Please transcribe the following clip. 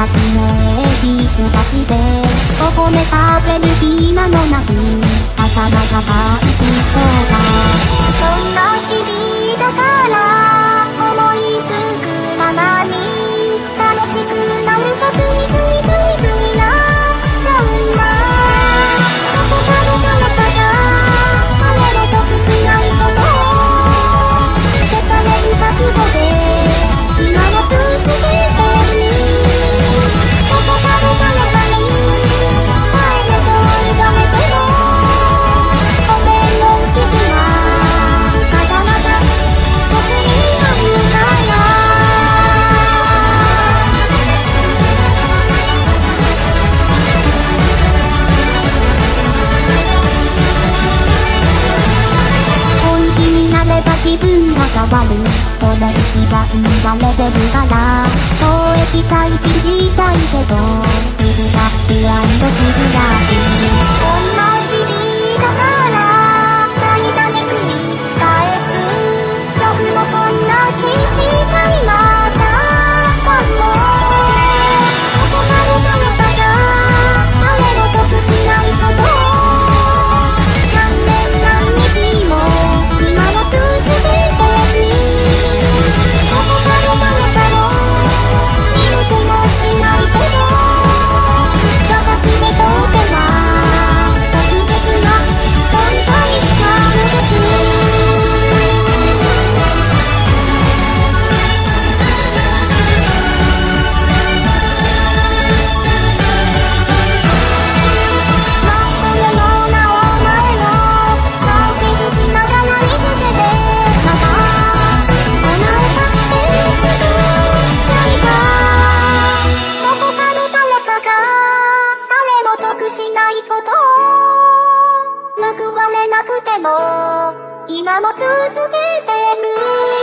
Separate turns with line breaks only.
ますね引きしてお米食べる暇もなく頭がパンしそう。変わるそれ一番がれてるから貿易祭知りたいけどすぐラップすぐラッピー。今も続けてる